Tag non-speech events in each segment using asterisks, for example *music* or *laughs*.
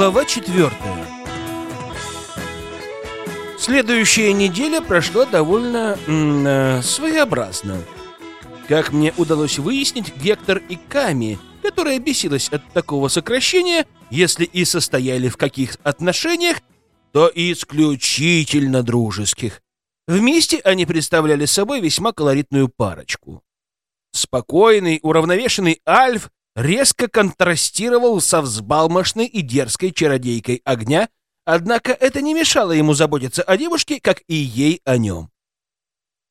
Глава четвертая. Следующая неделя прошла довольно э, своеобразно. Как мне удалось выяснить, Гектор и Ками, которая бесилась от такого сокращения, если и состояли в каких отношениях, то исключительно дружеских. Вместе они представляли собой весьма колоритную парочку. Спокойный, уравновешенный Альф резко контрастировал со взбалмошной и дерзкой чародейкой огня, однако это не мешало ему заботиться о девушке, как и ей о нем.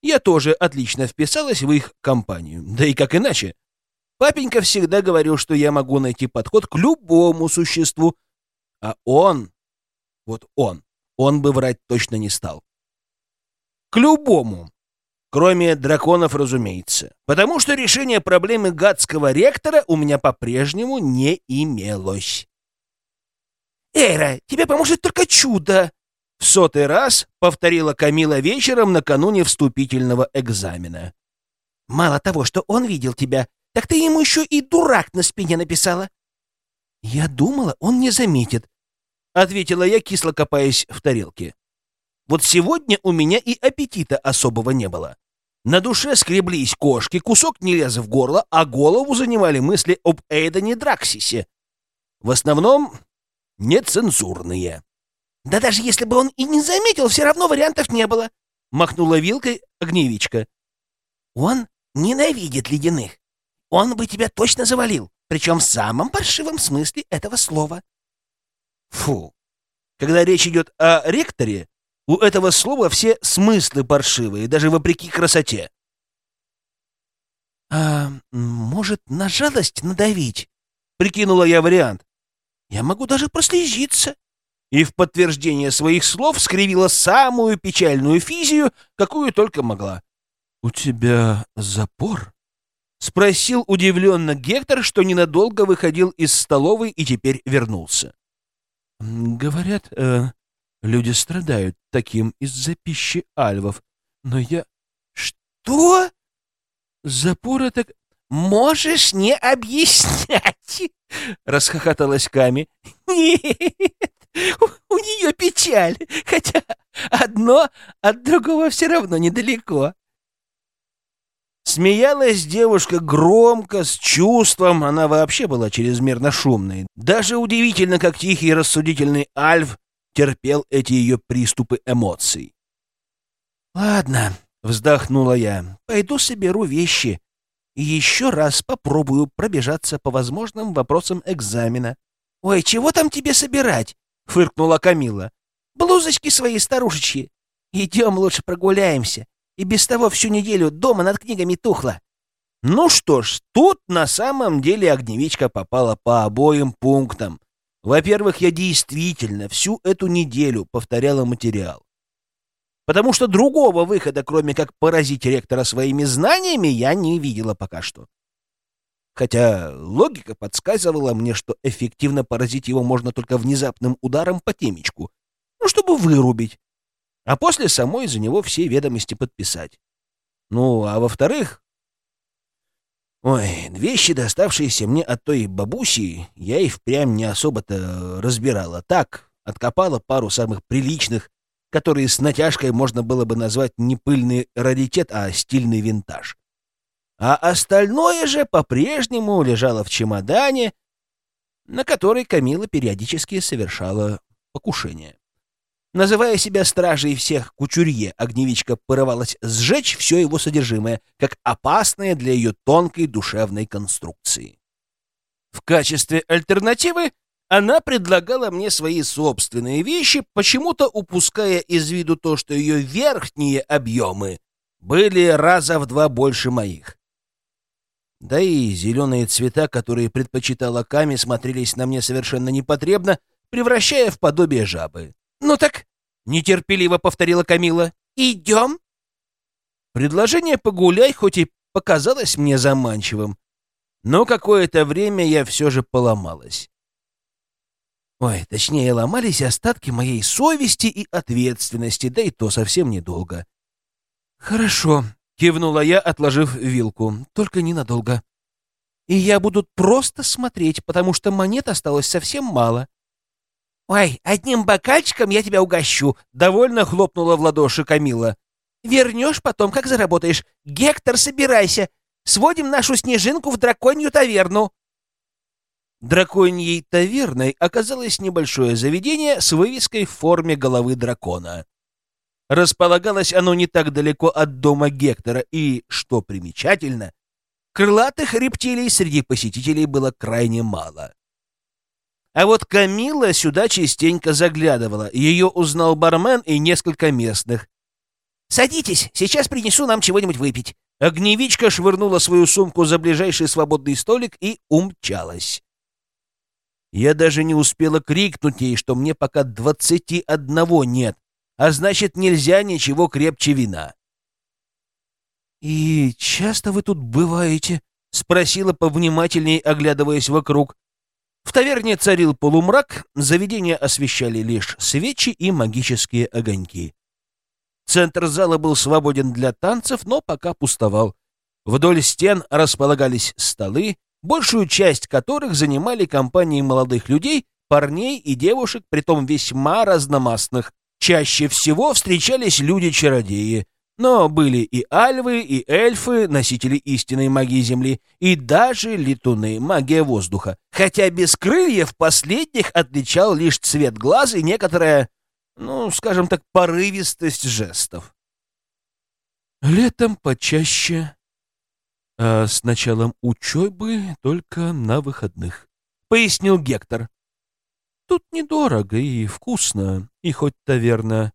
Я тоже отлично вписалась в их компанию, да и как иначе. Папенька всегда говорил, что я могу найти подход к любому существу, а он, вот он, он бы врать точно не стал. К любому, Кроме драконов, разумеется. Потому что решение проблемы гадского ректора у меня по-прежнему не имелось. «Эйра, тебе поможет только чудо!» В сотый раз повторила Камила вечером накануне вступительного экзамена. «Мало того, что он видел тебя, так ты ему еще и дурак на спине написала». «Я думала, он не заметит», — ответила я, кисло копаясь в тарелке. Вот сегодня у меня и аппетита особого не было. На душе скреблись кошки, кусок не лез в горло, а голову занимали мысли об Эйдене Драксисе. В основном нецензурные. «Да даже если бы он и не заметил, все равно вариантов не было», — махнула вилкой огневичка. «Он ненавидит ледяных. Он бы тебя точно завалил, причем в самом паршивом смысле этого слова». Фу. Когда речь идет о ректоре, у этого слова все смыслы паршивые, даже вопреки красоте. «А может, на жалость надавить?» — прикинула я вариант. «Я могу даже прослезиться». И в подтверждение своих слов скривила самую печальную физию, какую только могла. «У тебя запор?» — спросил удивленно Гектор, что ненадолго выходил из столовой и теперь вернулся. «Говорят, э, Люди страдают таким из-за пищи альвов. Но я... Что? Запора так... Можешь не объяснять, *laughs* расхохоталась Ками. Нет, у, у нее печаль, хотя одно от другого все равно недалеко. Смеялась девушка громко, с чувством, она вообще была чрезмерно шумной. Даже удивительно, как тихий и рассудительный Альф терпел эти ее приступы эмоций. «Ладно», — вздохнула я, — «пойду соберу вещи и еще раз попробую пробежаться по возможным вопросам экзамена». «Ой, чего там тебе собирать?» — фыркнула Камила. «Блузочки свои старушечьи. Идем лучше прогуляемся. И без того всю неделю дома над книгами тухло». Ну что ж, тут на самом деле огневичка попала по обоим пунктам. Во-первых, я действительно всю эту неделю повторяла материал. Потому что другого выхода, кроме как поразить ректора своими знаниями, я не видела пока что. Хотя логика подсказывала мне, что эффективно поразить его можно только внезапным ударом по темечку, ну, чтобы вырубить, а после самой за него все ведомости подписать. Ну, а во-вторых, Ой, вещи, доставшиеся мне от той бабуси, я и впрямь не особо-то разбирала. Так, откопала пару самых приличных, которые с натяжкой можно было бы назвать не пыльный раритет, а стильный винтаж. А остальное же по-прежнему лежало в чемодане, на который Камила периодически совершала покушение. Называя себя стражей всех кучурье, огневичка порывалась сжечь все его содержимое, как опасное для ее тонкой душевной конструкции. В качестве альтернативы она предлагала мне свои собственные вещи, почему-то упуская из виду то, что ее верхние объемы были раза в два больше моих. Да и зеленые цвета, которые предпочитала Ками, смотрелись на мне совершенно непотребно, превращая в подобие жабы. «Ну так...» — нетерпеливо повторила Камила. «Идем?» Предложение «погуляй» хоть и показалось мне заманчивым, но какое-то время я все же поломалась. Ой, точнее, ломались остатки моей совести и ответственности, да и то совсем недолго. «Хорошо», — кивнула я, отложив вилку, — «только ненадолго. И я буду просто смотреть, потому что монет осталось совсем мало». «Ой, одним бокальчиком я тебя угощу!» — довольно хлопнула в ладоши Камила. «Вернешь потом, как заработаешь. Гектор, собирайся! Сводим нашу снежинку в драконью таверну!» Драконьей таверной оказалось небольшое заведение с вывеской в форме головы дракона. Располагалось оно не так далеко от дома Гектора, и, что примечательно, крылатых рептилий среди посетителей было крайне мало. А вот Камила сюда частенько заглядывала. Ее узнал бармен и несколько местных. «Садитесь, сейчас принесу нам чего-нибудь выпить». Огневичка швырнула свою сумку за ближайший свободный столик и умчалась. Я даже не успела крикнуть ей, что мне пока двадцати одного нет, а значит, нельзя ничего крепче вина. «И часто вы тут бываете?» — спросила повнимательней, оглядываясь вокруг. В таверне царил полумрак, заведение освещали лишь свечи и магические огоньки. Центр зала был свободен для танцев, но пока пустовал. Вдоль стен располагались столы, большую часть которых занимали компании молодых людей, парней и девушек, притом весьма разномастных. Чаще всего встречались люди-чародеи, но были и альвы, и эльфы, носители истинной магии Земли, и даже летуны, магия воздуха. Хотя без крыльев последних отличал лишь цвет глаз и некоторая, ну, скажем так, порывистость жестов. Летом почаще, а с началом учебы только на выходных, — пояснил Гектор. Тут недорого и вкусно, и хоть таверна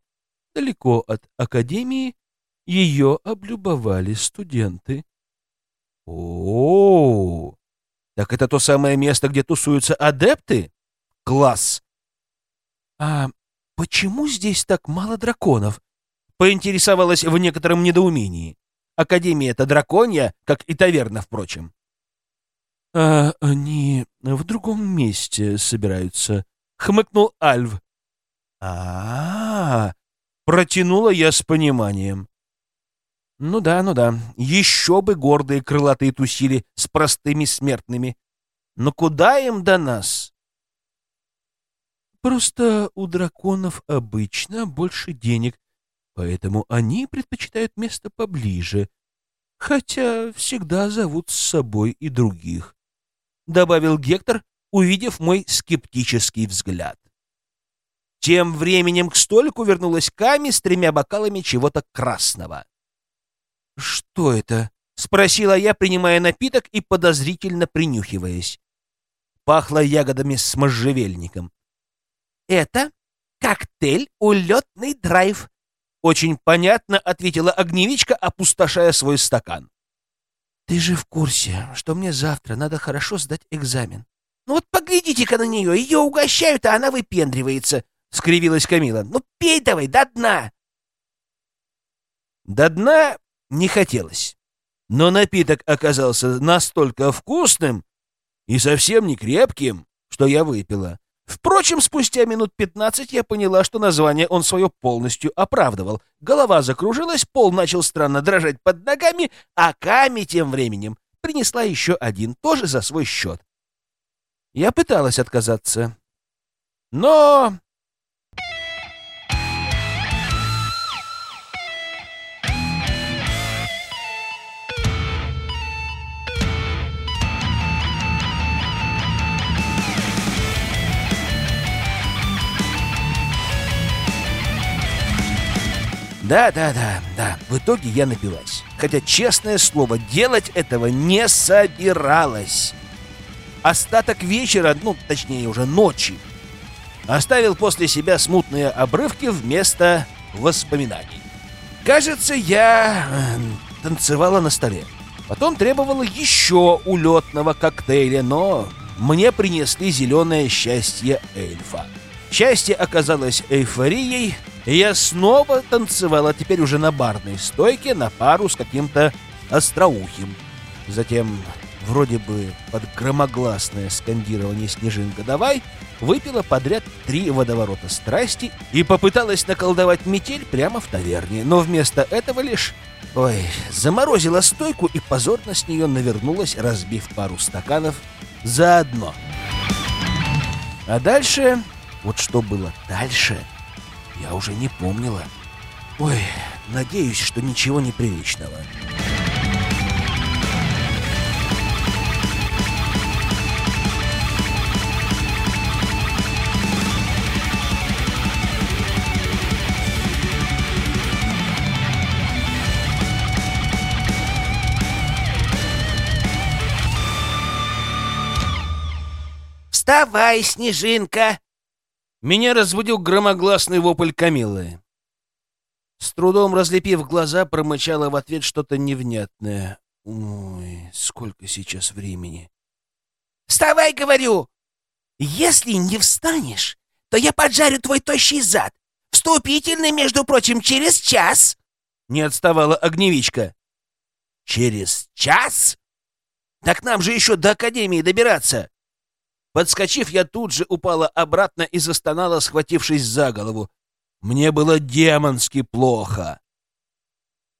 далеко от академии, ее облюбовали студенты. О, -о, -о, так это то самое место, где тусуются адепты? Класс! А почему здесь так мало драконов? Поинтересовалась в некотором недоумении. Академия это драконья, как и таверна, впрочем. А они в другом месте собираются, хмыкнул Альв. А, -а, -а протянула я с пониманием. Ну да, ну да. Еще бы гордые крылатые тусили с простыми смертными. Но куда им до нас? Просто у драконов обычно больше денег, поэтому они предпочитают место поближе, хотя всегда зовут с собой и других, — добавил Гектор, увидев мой скептический взгляд. Тем временем к столику вернулась Ками с тремя бокалами чего-то красного. «Что это?» — спросила я, принимая напиток и подозрительно принюхиваясь. Пахло ягодами с можжевельником. «Это коктейль «Улетный драйв», — очень понятно ответила огневичка, опустошая свой стакан. «Ты же в курсе, что мне завтра надо хорошо сдать экзамен. Ну вот поглядите-ка на нее, ее угощают, а она выпендривается», — скривилась Камила. «Ну пей давай до дна!» До дна не хотелось. Но напиток оказался настолько вкусным и совсем не крепким, что я выпила. Впрочем, спустя минут пятнадцать я поняла, что название он свое полностью оправдывал. Голова закружилась, пол начал странно дрожать под ногами, а Ками тем временем принесла еще один, тоже за свой счет. Я пыталась отказаться, но Да, да, да, да. В итоге я напилась. Хотя, честное слово, делать этого не собиралась. Остаток вечера, ну, точнее, уже ночи, оставил после себя смутные обрывки вместо воспоминаний. Кажется, я э, танцевала на столе. Потом требовала еще улетного коктейля, но мне принесли зеленое счастье эльфа. Счастье оказалось эйфорией, я снова танцевала, теперь уже на барной стойке, на пару с каким-то остроухим. Затем, вроде бы под громогласное скандирование «Снежинка, давай!» выпила подряд три водоворота страсти и попыталась наколдовать метель прямо в таверне, но вместо этого лишь... Ой, заморозила стойку и позорно с нее навернулась, разбив пару стаканов заодно. А дальше Вот что было дальше, я уже не помнила. Ой, надеюсь, что ничего неприличного. «Вставай, Снежинка!» Меня разбудил громогласный вопль Камилы. С трудом разлепив глаза, промычала в ответ что-то невнятное. Ой, сколько сейчас времени? «Вставай, говорю! Если не встанешь, то я поджарю твой тощий зад. Вступительный, между прочим, через час!» Не отставала огневичка. «Через час? Так нам же еще до Академии добираться!» Подскочив, я тут же упала обратно и застонала, схватившись за голову. Мне было демонски плохо.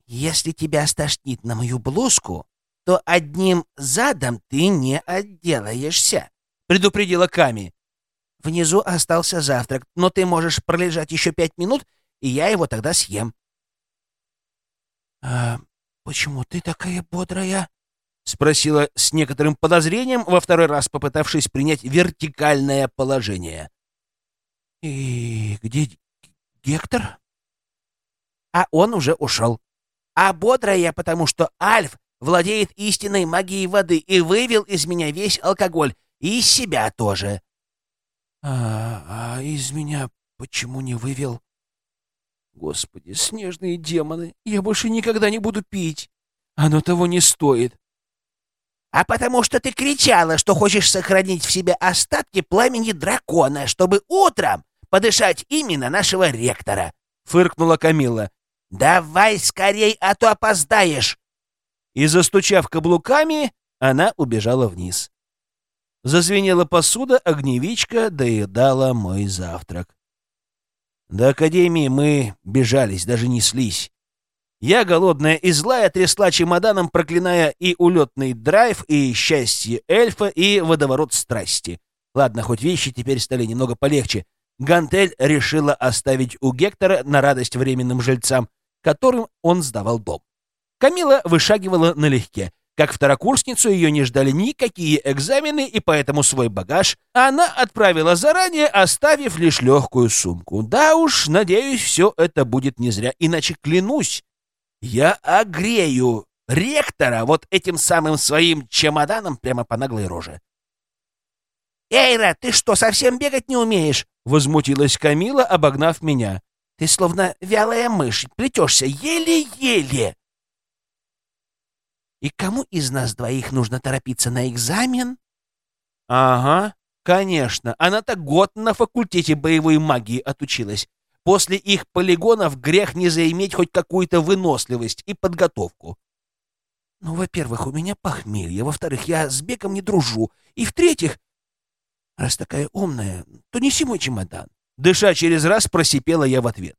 «Если тебя стошнит на мою блузку, то одним задом ты не отделаешься», — предупредила Ками. «Внизу остался завтрак, но ты можешь пролежать еще пять минут, и я его тогда съем». «А почему ты такая бодрая?» — спросила с некоторым подозрением, во второй раз попытавшись принять вертикальное положение. «И где Гектор?» «А он уже ушел. А бодрая потому что Альф владеет истинной магией воды и вывел из меня весь алкоголь, и из себя тоже». «А, а из меня почему не вывел?» «Господи, снежные демоны, я больше никогда не буду пить. Оно того не стоит» а потому что ты кричала, что хочешь сохранить в себе остатки пламени дракона, чтобы утром подышать именно нашего ректора», — фыркнула Камила. «Давай скорей, а то опоздаешь!» И, застучав каблуками, она убежала вниз. Зазвенела посуда, огневичка доедала мой завтрак. До академии мы бежались, даже неслись. Я, голодная и злая, трясла чемоданом, проклиная и улетный драйв, и счастье эльфа, и водоворот страсти. Ладно, хоть вещи теперь стали немного полегче. Гантель решила оставить у Гектора на радость временным жильцам, которым он сдавал дом. Камила вышагивала налегке. Как второкурсницу ее не ждали никакие экзамены, и поэтому свой багаж она отправила заранее, оставив лишь легкую сумку. Да уж, надеюсь, все это будет не зря, иначе клянусь, я огрею ректора вот этим самым своим чемоданом прямо по наглой роже. «Эйра, ты что, совсем бегать не умеешь?» — возмутилась Камила, обогнав меня. «Ты словно вялая мышь, плетешься еле-еле!» «И кому из нас двоих нужно торопиться на экзамен?» «Ага, конечно. Она-то год на факультете боевой магии отучилась. После их полигонов грех не заиметь хоть какую-то выносливость и подготовку. Ну, во-первых, у меня похмелье, во-вторых, я с Беком не дружу, и в-третьих, раз такая умная, то неси мой чемодан. Дыша через раз, просипела я в ответ.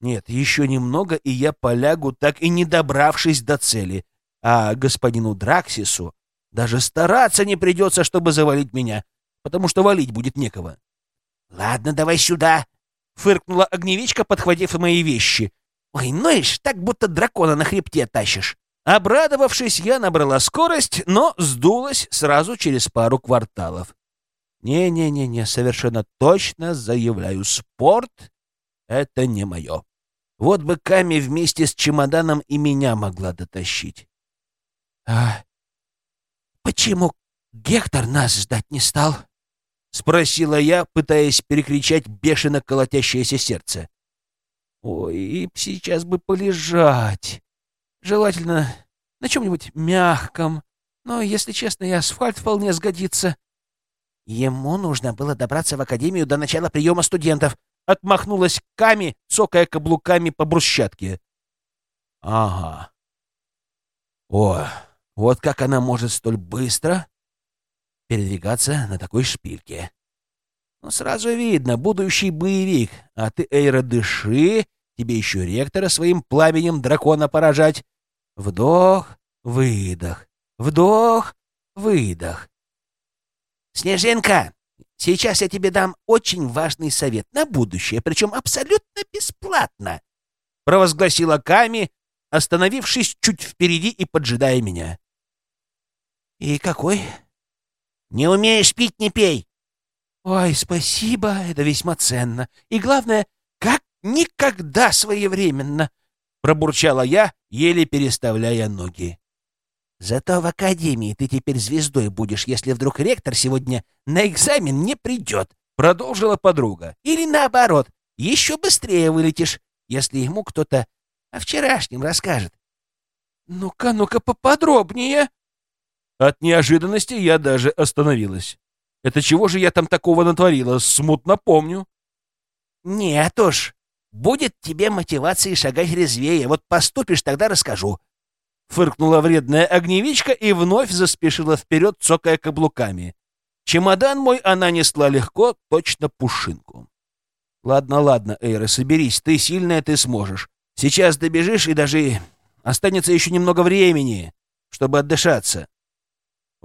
Нет, еще немного, и я полягу, так и не добравшись до цели. А господину Драксису даже стараться не придется, чтобы завалить меня, потому что валить будет некого. — Ладно, давай сюда, — фыркнула огневичка, подхватив мои вещи. «Ой, ноешь, так будто дракона на хребте тащишь». Обрадовавшись, я набрала скорость, но сдулась сразу через пару кварталов. Не-не-не-не, совершенно точно заявляю, спорт — это не мое. Вот бы Ками вместе с чемоданом и меня могла дотащить. — А почему Гектор нас ждать не стал? — спросила я, пытаясь перекричать бешено колотящееся сердце. «Ой, сейчас бы полежать. Желательно на чем-нибудь мягком. Но, если честно, и асфальт вполне сгодится». «Ему нужно было добраться в академию до начала приема студентов», — отмахнулась Ками, цокая каблуками по брусчатке. «Ага. О, вот как она может столь быстро передвигаться на такой шпильке. Ну, сразу видно, будущий боевик, а ты, Эйра, дыши, тебе еще ректора своим пламенем дракона поражать. Вдох, выдох, вдох, выдох. «Снежинка, сейчас я тебе дам очень важный совет на будущее, причем абсолютно бесплатно», — провозгласила Ками, остановившись чуть впереди и поджидая меня. «И какой?» «Не умеешь пить, не пей!» «Ой, спасибо, это весьма ценно. И главное, как никогда своевременно!» — пробурчала я, еле переставляя ноги. «Зато в академии ты теперь звездой будешь, если вдруг ректор сегодня на экзамен не придет», — продолжила подруга. «Или наоборот, еще быстрее вылетишь, если ему кто-то о вчерашнем расскажет». «Ну-ка, ну-ка поподробнее!» От неожиданности я даже остановилась. Это чего же я там такого натворила? Смутно помню. Нет уж. Будет тебе мотивации шагать резвее. Вот поступишь, тогда расскажу. Фыркнула вредная огневичка и вновь заспешила вперед, цокая каблуками. Чемодан мой она несла легко, точно пушинку. Ладно, ладно, Эйра, соберись. Ты сильная, ты сможешь. Сейчас добежишь, и даже останется еще немного времени, чтобы отдышаться.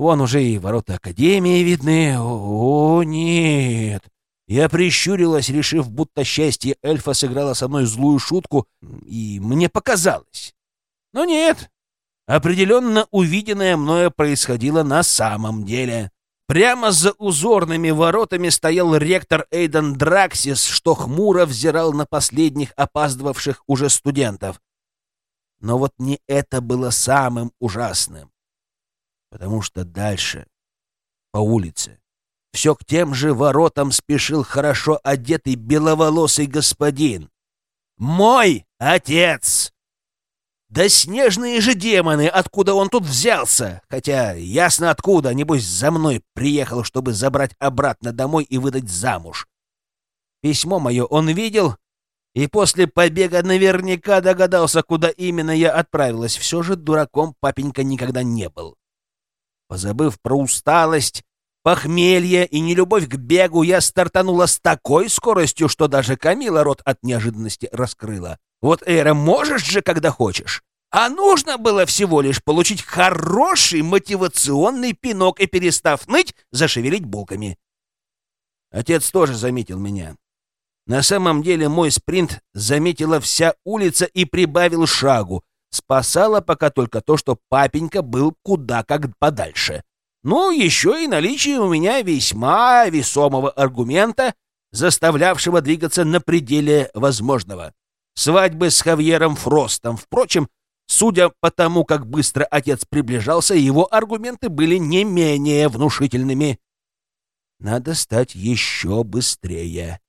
Вон уже и ворота Академии видны. О, нет! Я прищурилась, решив, будто счастье эльфа сыграло со мной злую шутку, и мне показалось. Но нет. Определенно увиденное мною происходило на самом деле. Прямо за узорными воротами стоял ректор Эйден Драксис, что хмуро взирал на последних опаздывавших уже студентов. Но вот не это было самым ужасным потому что дальше, по улице, все к тем же воротам спешил хорошо одетый беловолосый господин. Мой отец! Да снежные же демоны, откуда он тут взялся? Хотя ясно откуда, небось, за мной приехал, чтобы забрать обратно домой и выдать замуж. Письмо мое он видел, и после побега наверняка догадался, куда именно я отправилась. Все же дураком папенька никогда не был. Позабыв про усталость, похмелье и нелюбовь к бегу, я стартанула с такой скоростью, что даже Камила рот от неожиданности раскрыла. Вот, Эра, можешь же, когда хочешь. А нужно было всего лишь получить хороший мотивационный пинок и, перестав ныть, зашевелить булками. Отец тоже заметил меня. На самом деле мой спринт заметила вся улица и прибавил шагу, Спасало пока только то, что папенька был куда как подальше. Ну, еще и наличие у меня весьма весомого аргумента, заставлявшего двигаться на пределе возможного. Свадьбы с Хавьером Фростом. Впрочем, судя по тому, как быстро отец приближался, его аргументы были не менее внушительными. Надо стать еще быстрее.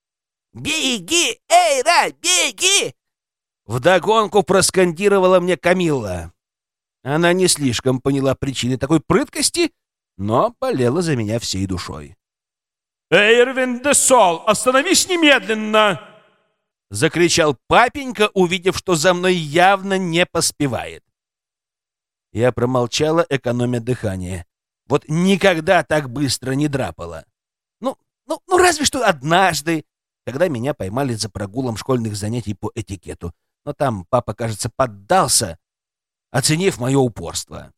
«Беги, Эйра, беги!» Вдогонку проскандировала мне Камилла. Она не слишком поняла причины такой прыткости, но болела за меня всей душой. «Эйрвин де Сол, остановись немедленно!» Закричал папенька, увидев, что за мной явно не поспевает. Я промолчала, экономя дыхание. Вот никогда так быстро не драпала. Ну, ну, ну разве что однажды, когда меня поймали за прогулом школьных занятий по этикету но там папа, кажется, поддался, оценив мое упорство.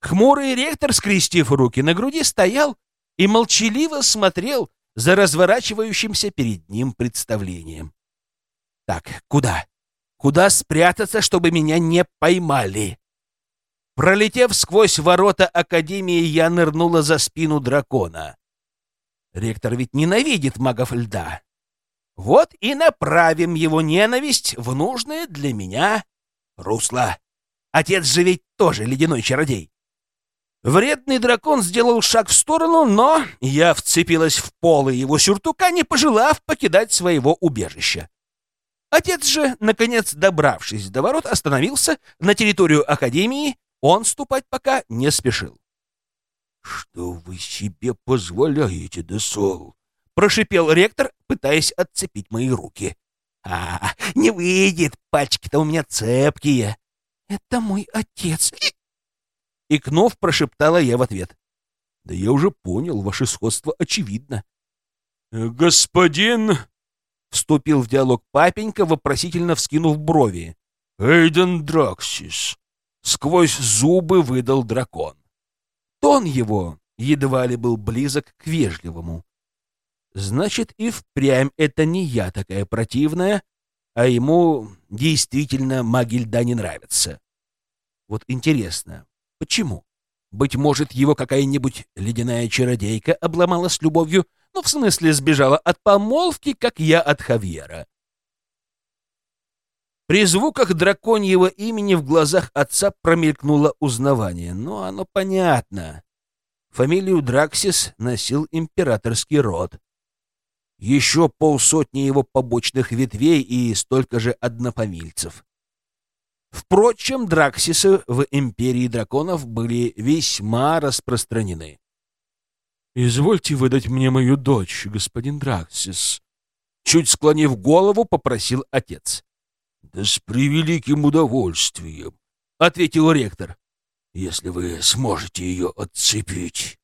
Хмурый ректор, скрестив руки на груди, стоял и молчаливо смотрел за разворачивающимся перед ним представлением. Так, куда? Куда спрятаться, чтобы меня не поймали? Пролетев сквозь ворота Академии, я нырнула за спину дракона. Ректор ведь ненавидит магов льда. Вот и направим его ненависть в нужное для меня русло. Отец же ведь тоже ледяной чародей. Вредный дракон сделал шаг в сторону, но я вцепилась в полы его сюртука, не пожелав покидать своего убежища. Отец же, наконец добравшись до ворот, остановился на территорию Академии, он ступать пока не спешил. — Что вы себе позволяете, Десол? Прошипел ректор, пытаясь отцепить мои руки. «А, не выйдет, пальчики-то у меня цепкие». «Это мой отец». Икнув, прошептала я в ответ. «Да я уже понял, ваше сходство очевидно». «Господин...» — вступил в диалог папенька, вопросительно вскинув брови. «Эйден Драксис», — сквозь зубы выдал дракон. Тон его едва ли был близок к вежливому. Значит, и впрямь это не я такая противная, а ему действительно маги льда не нравятся. Вот интересно, почему? Быть может, его какая-нибудь ледяная чародейка обломала с любовью, ну, в смысле, сбежала от помолвки, как я от Хавьера. При звуках драконьего имени в глазах отца промелькнуло узнавание. Но оно понятно. Фамилию Драксис носил императорский род. Еще полсотни его побочных ветвей и столько же однофамильцев. Впрочем, драксисы в империи драконов были весьма распространены. «Извольте выдать мне мою дочь, господин Драксис», — чуть склонив голову, попросил отец. «Да с превеликим удовольствием», — ответил ректор, — «если вы сможете ее отцепить».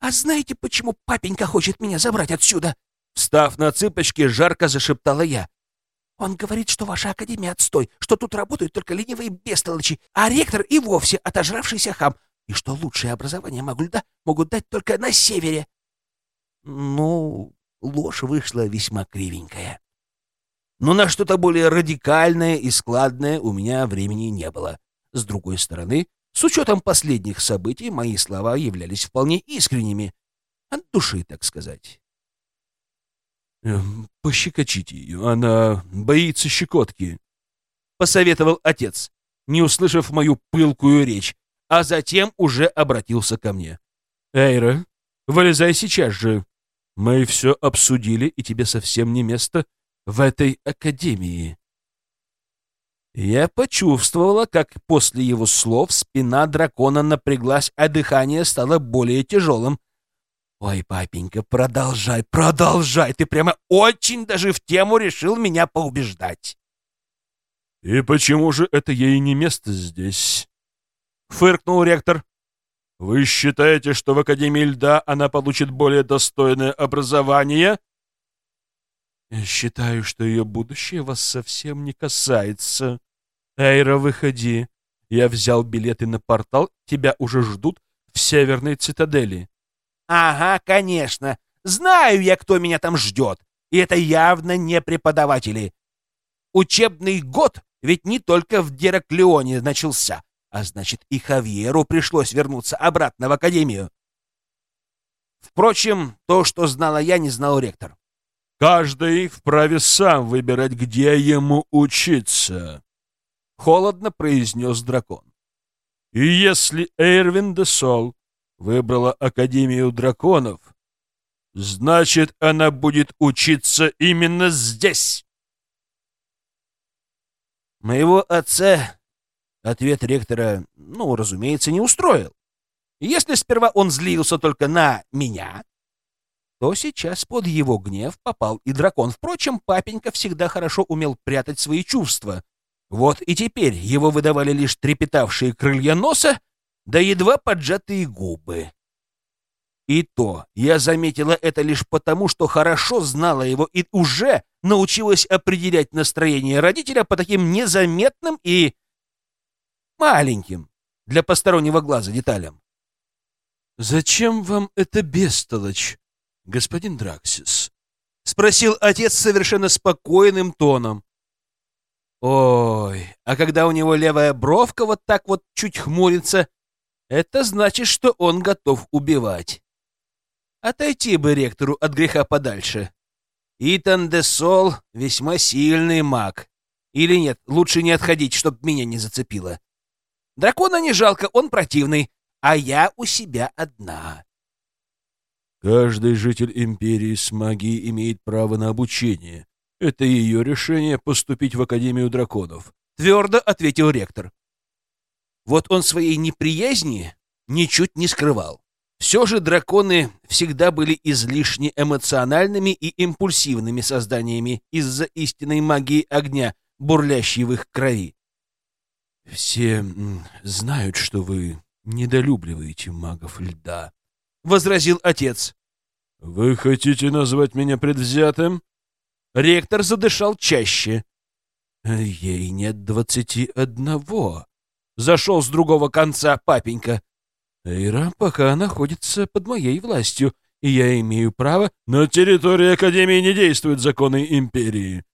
«А знаете, почему папенька хочет меня забрать отсюда?» Встав на цыпочки, жарко зашептала я. Он говорит, что ваша академия отстой, что тут работают только ленивые бестолочи, а ректор и вовсе отожравшийся хам, и что лучшее образование Магульда могут дать только на севере. Ну, ложь вышла весьма кривенькая. Но на что-то более радикальное и складное у меня времени не было. С другой стороны, с учетом последних событий, мои слова являлись вполне искренними. От души, так сказать. Эм, «Пощекочите ее, она боится щекотки», — посоветовал отец, не услышав мою пылкую речь, а затем уже обратился ко мне. «Эйра, вылезай сейчас же. Мы все обсудили, и тебе совсем не место в этой академии». Я почувствовала, как после его слов спина дракона напряглась, а дыхание стало более тяжелым. «Ой, папенька, продолжай, продолжай! Ты прямо очень даже в тему решил меня поубеждать!» «И почему же это ей не место здесь?» — фыркнул ректор. «Вы считаете, что в Академии льда она получит более достойное образование?» «Я считаю, что ее будущее вас совсем не касается. Эйра, выходи. Я взял билеты на портал, тебя уже ждут в Северной цитадели». Ага, конечно. Знаю я, кто меня там ждет. И это явно не преподаватели. Учебный год ведь не только в Дераклеоне начался, а значит и Хавьеру пришлось вернуться обратно в академию. Впрочем, то, что знала я, не знал ректор. «Каждый вправе сам выбирать, где ему учиться», — холодно произнес дракон. «И если Эйрвин де Сол выбрала Академию драконов, значит, она будет учиться именно здесь. Моего отца ответ ректора, ну, разумеется, не устроил. Если сперва он злился только на меня, то сейчас под его гнев попал и дракон. Впрочем, папенька всегда хорошо умел прятать свои чувства. Вот и теперь его выдавали лишь трепетавшие крылья носа да едва поджатые губы. И то я заметила это лишь потому, что хорошо знала его и уже научилась определять настроение родителя по таким незаметным и маленьким для постороннего глаза деталям. «Зачем вам это бестолочь, господин Драксис?» — спросил отец совершенно спокойным тоном. Ой, а когда у него левая бровка вот так вот чуть хмурится, это значит, что он готов убивать. Отойти бы ректору от греха подальше. Итан де Сол — весьма сильный маг. Или нет, лучше не отходить, чтоб меня не зацепило. Дракона не жалко, он противный, а я у себя одна. Каждый житель Империи с магией имеет право на обучение. Это ее решение поступить в Академию драконов. Твердо ответил ректор. Вот он своей неприязни ничуть не скрывал. Все же драконы всегда были излишне эмоциональными и импульсивными созданиями из-за истинной магии огня, бурлящей в их крови. «Все знают, что вы недолюбливаете магов льда», — возразил отец. «Вы хотите назвать меня предвзятым?» Ректор задышал чаще. «Ей нет двадцати одного», Зашел с другого конца папенька. Эйра пока находится под моей властью, и я имею право... На территории Академии не действуют законы Империи.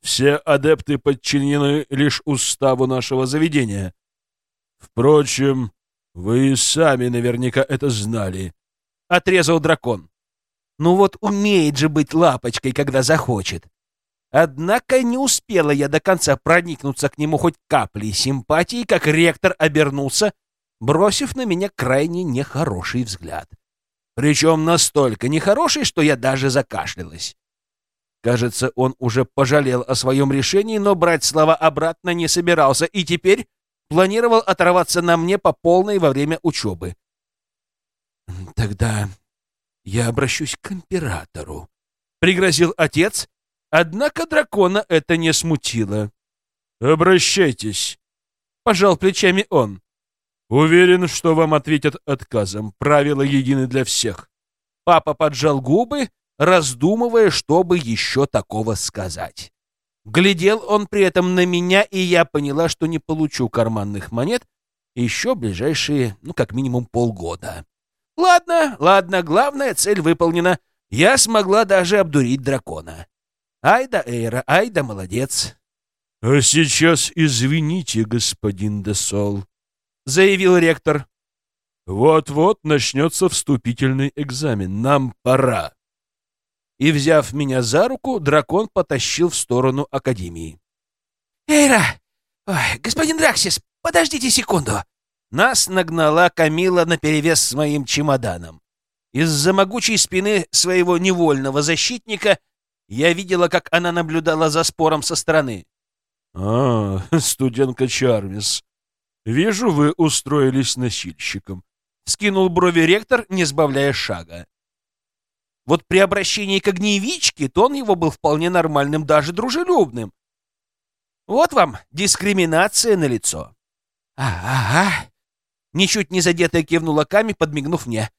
Все адепты подчинены лишь уставу нашего заведения. Впрочем, вы сами наверняка это знали. Отрезал дракон. Ну вот умеет же быть лапочкой, когда захочет. Однако не успела я до конца проникнуться к нему хоть каплей симпатии, как ректор обернулся, бросив на меня крайне нехороший взгляд. Причем настолько нехороший, что я даже закашлялась. Кажется, он уже пожалел о своем решении, но брать слова обратно не собирался и теперь планировал оторваться на мне по полной во время учебы. «Тогда я обращусь к императору», — пригрозил отец, однако дракона это не смутило. «Обращайтесь», — пожал плечами он. «Уверен, что вам ответят отказом. Правила едины для всех». Папа поджал губы, раздумывая, чтобы еще такого сказать. Глядел он при этом на меня, и я поняла, что не получу карманных монет еще ближайшие, ну, как минимум полгода. Ладно, ладно, главная цель выполнена. Я смогла даже обдурить дракона. Ай да Эйра, ай да молодец. — А сейчас извините, господин Десол, — заявил ректор. Вот-вот начнется вступительный экзамен. Нам пора и, взяв меня за руку, дракон потащил в сторону Академии. «Эйра! Ой, господин Драксис, подождите секунду!» Нас нагнала Камила наперевес с моим чемоданом. Из-за могучей спины своего невольного защитника я видела, как она наблюдала за спором со стороны. «А, *laughs* студентка Чармис, вижу, вы устроились носильщиком», — скинул брови ректор, не сбавляя шага. Вот при обращении к огневичке тон его был вполне нормальным, даже дружелюбным. Вот вам дискриминация на лицо. А, ага. Ничуть не задетая кивнула Ками, подмигнув мне.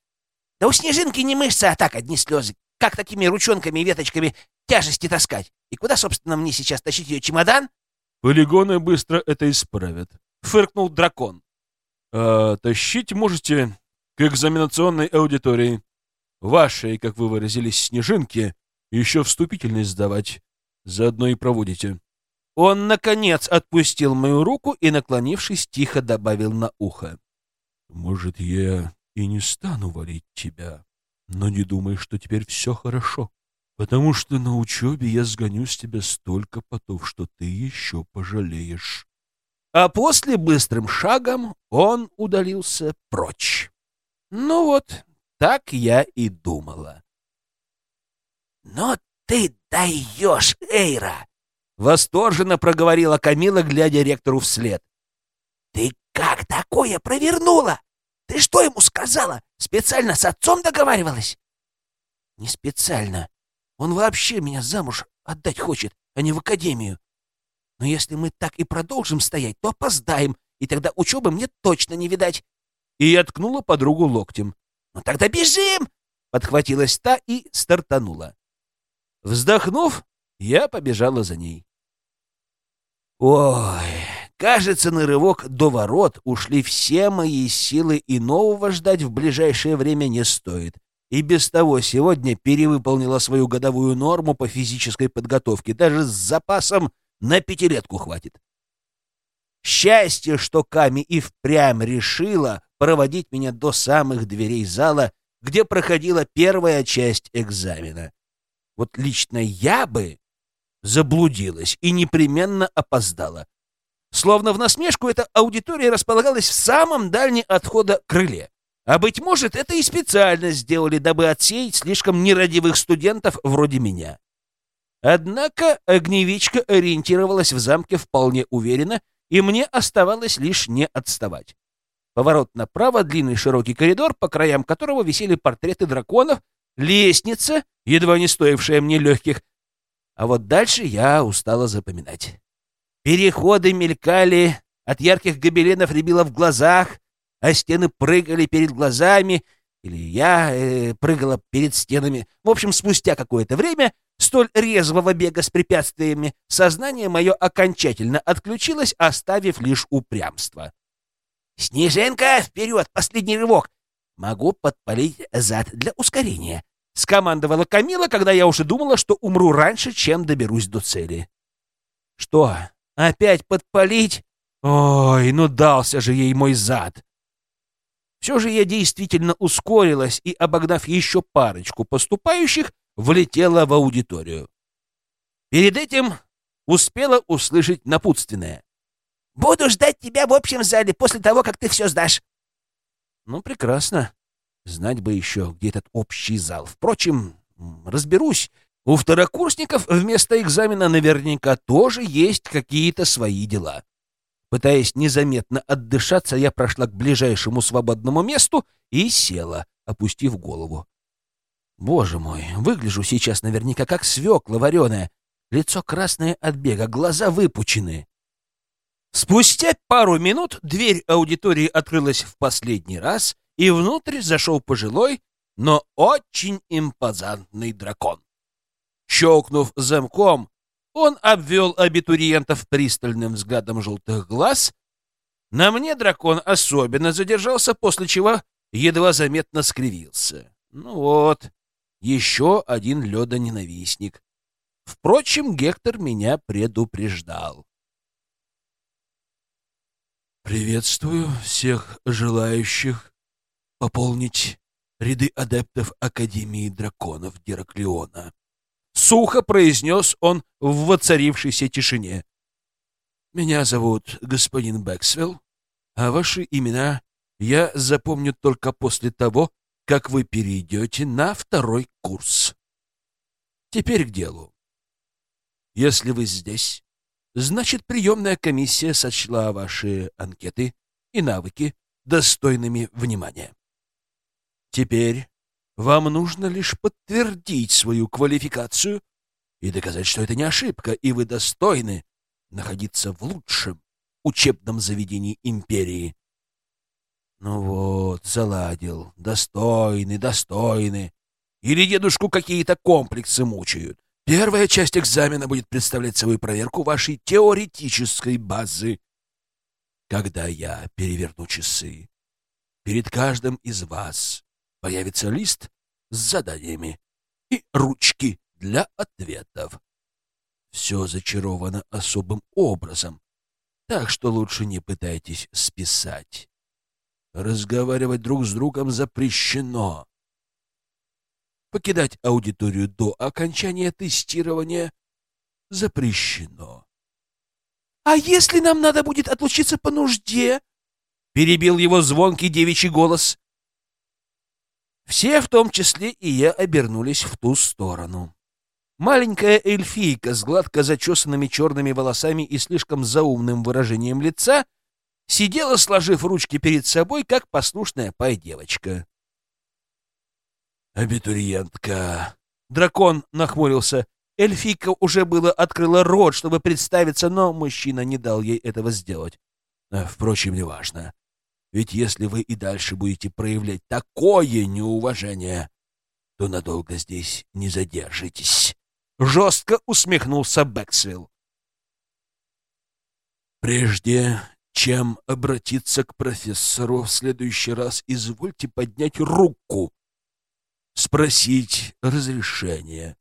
Да у снежинки не мышцы, а так одни слезы. Как такими ручонками и веточками тяжести таскать? И куда, собственно, мне сейчас тащить ее чемодан? Полигоны быстро это исправят. Фыркнул дракон. А, тащить можете к экзаменационной аудитории. Вашей, как вы выразились, снежинки, еще вступительность сдавать. Заодно и проводите. Он, наконец, отпустил мою руку и, наклонившись, тихо добавил на ухо. «Может, я и не стану валить тебя, но не думай, что теперь все хорошо, потому что на учебе я сгоню с тебя столько потов, что ты еще пожалеешь». А после быстрым шагом он удалился прочь. Ну вот, так я и думала. «Но ты даешь, Эйра!» — восторженно проговорила Камила, глядя ректору вслед. «Ты как такое провернула? Ты что ему сказала? Специально с отцом договаривалась?» «Не специально. Он вообще меня замуж отдать хочет, а не в академию. Но если мы так и продолжим стоять, то опоздаем, и тогда учебы мне точно не видать». И я ткнула подругу локтем. «Ну тогда бежим!» — подхватилась та и стартанула. Вздохнув, я побежала за ней. Ой, кажется, на рывок до ворот ушли все мои силы, и нового ждать в ближайшее время не стоит. И без того сегодня перевыполнила свою годовую норму по физической подготовке, даже с запасом на пятилетку хватит. Счастье, что Ками и впрямь решила проводить меня до самых дверей зала, где проходила первая часть экзамена. Вот лично я бы заблудилась и непременно опоздала. Словно в насмешку эта аудитория располагалась в самом дальнем отхода крыле. А, быть может, это и специально сделали, дабы отсеять слишком нерадивых студентов вроде меня. Однако огневичка ориентировалась в замке вполне уверенно, и мне оставалось лишь не отставать. Поворот направо, длинный широкий коридор, по краям которого висели портреты драконов, лестница, едва не стоившая мне легких. А вот дальше я устала запоминать. Переходы мелькали, от ярких гобеленов рябило в глазах, а стены прыгали перед глазами, или я э, прыгала перед стенами. В общем, спустя какое-то время столь резвого бега с препятствиями сознание мое окончательно отключилось, оставив лишь упрямство. «Снеженка, вперед! Последний рывок! Могу подпалить зад для ускорения. — скомандовала Камила, когда я уже думала, что умру раньше, чем доберусь до цели. «Что, опять подпалить? Ой, ну дался же ей мой зад!» Все же я действительно ускорилась и, обогнав еще парочку поступающих, влетела в аудиторию. Перед этим успела услышать напутственное. «Буду ждать тебя в общем зале после того, как ты все сдашь». «Ну, прекрасно. Знать бы еще, где этот общий зал. Впрочем, разберусь. У второкурсников вместо экзамена наверняка тоже есть какие-то свои дела». Пытаясь незаметно отдышаться, я прошла к ближайшему свободному месту и села, опустив голову. Боже мой, выгляжу сейчас наверняка как свекла вареная. Лицо красное от бега, глаза выпучены. Спустя пару минут дверь аудитории открылась в последний раз, и внутрь зашел пожилой, но очень импозантный дракон. Щелкнув замком, он обвел абитуриентов пристальным взглядом желтых глаз. На мне дракон особенно задержался, после чего едва заметно скривился. Ну вот, еще один ледоненавистник. Впрочем, Гектор меня предупреждал. «Приветствую всех желающих пополнить ряды адептов Академии Драконов Гераклеона», Сухо произнес он в воцарившейся тишине. «Меня зовут господин Бэксвелл, а ваши имена я запомню только после того, как вы перейдете на второй курс. Теперь к делу. Если вы здесь, значит, приемная комиссия сочла ваши анкеты и навыки достойными внимания. Теперь вам нужно лишь подтвердить свою квалификацию и доказать, что это не ошибка, и вы достойны находиться в лучшем учебном заведении империи. Ну вот, заладил. Достойны, достойны. Или дедушку какие-то комплексы мучают. Первая часть экзамена будет представлять собой проверку вашей теоретической базы. Когда я переверну часы, перед каждым из вас появится лист с заданиями и ручки для ответов. Все зачаровано особым образом, так что лучше не пытайтесь списать. Разговаривать друг с другом запрещено. Покидать аудиторию до окончания тестирования запрещено. — А если нам надо будет отлучиться по нужде? — перебил его звонкий девичий голос. Все, в том числе и я, обернулись в ту сторону. Маленькая эльфийка с гладко зачесанными черными волосами и слишком заумным выражением лица сидела, сложив ручки перед собой, как послушная пай-девочка. «Абитуриентка!» Дракон нахмурился. Эльфийка уже было открыла рот, чтобы представиться, но мужчина не дал ей этого сделать. «Впрочем, неважно. Ведь если вы и дальше будете проявлять такое неуважение, то надолго здесь не задержитесь. Жестко усмехнулся Бэксвилл. Прежде чем обратиться к профессору в следующий раз, извольте поднять руку, спросить разрешения,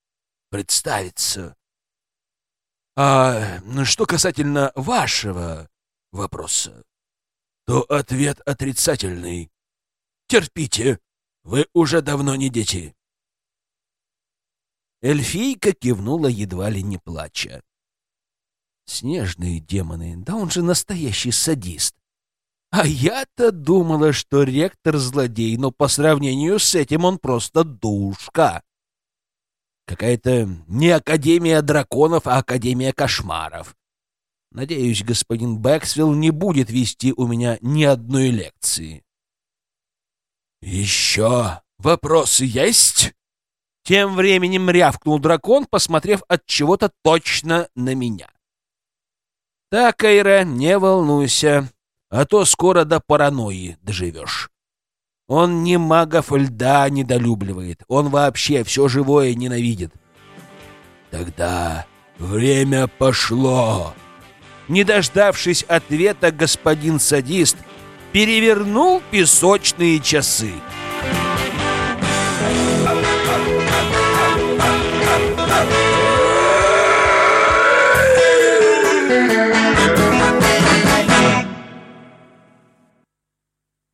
представиться. А что касательно вашего вопроса, то ответ отрицательный. Терпите, вы уже давно не дети. Эльфийка кивнула, едва ли не плача. Снежные демоны, да он же настоящий садист. А я-то думала, что ректор злодей, но по сравнению с этим он просто душка. Какая-то не Академия драконов, а Академия кошмаров. Надеюсь, господин Бэксвилл не будет вести у меня ни одной лекции. «Еще вопросы есть?» Тем временем рявкнул дракон, посмотрев от чего-то точно на меня. «Так, Эйра, не волнуйся, а то скоро до паранойи доживешь. Он не магов льда недолюбливает, он вообще все живое ненавидит». «Тогда время пошло!» Не дождавшись ответа, господин садист перевернул песочные часы —